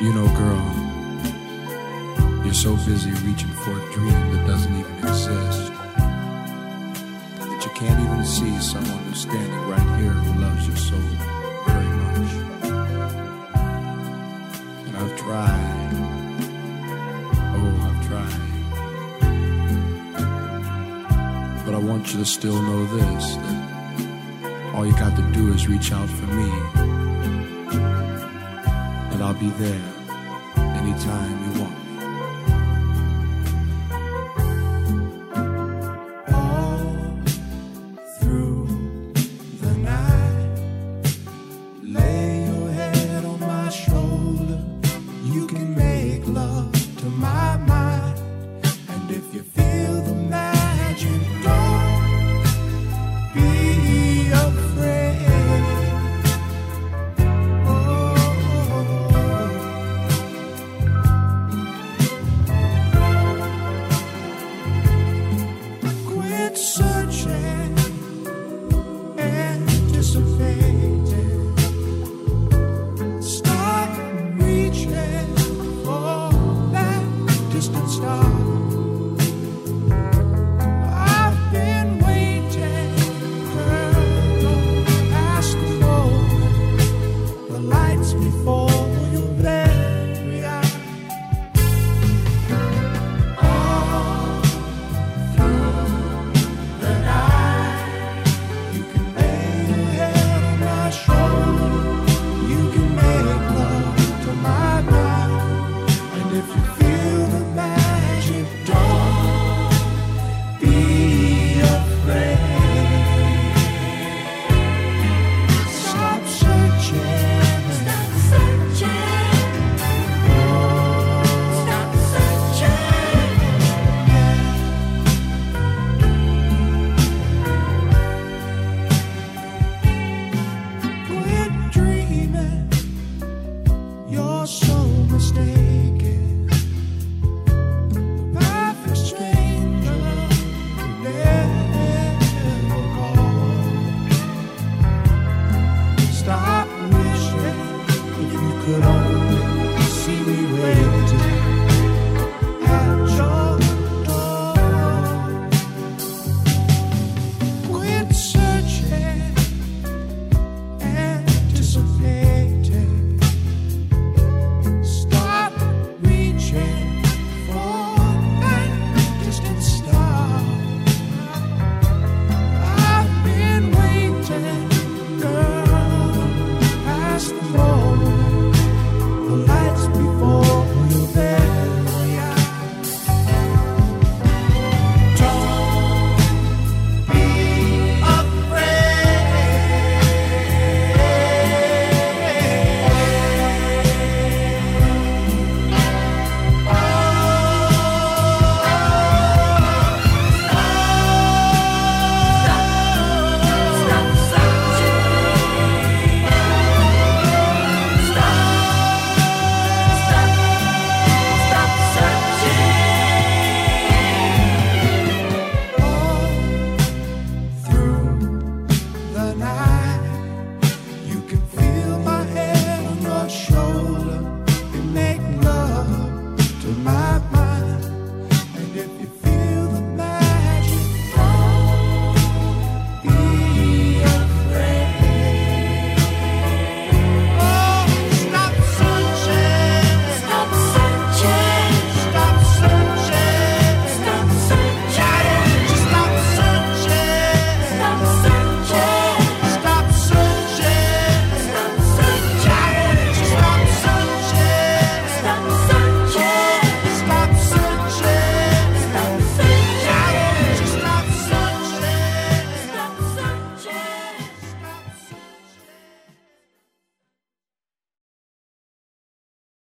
You know, girl, you're so busy reaching for a dream that doesn't even exist that you can't even see someone who's standing right here who loves you so very much. And I've tried. Oh, I've tried. But I want you to still know this that all you got to do is reach out for me. Be there anytime you want me. All through the night, lay your head on my shoulder. You can make love to my mind. And if you Quit you're so mistaken. night.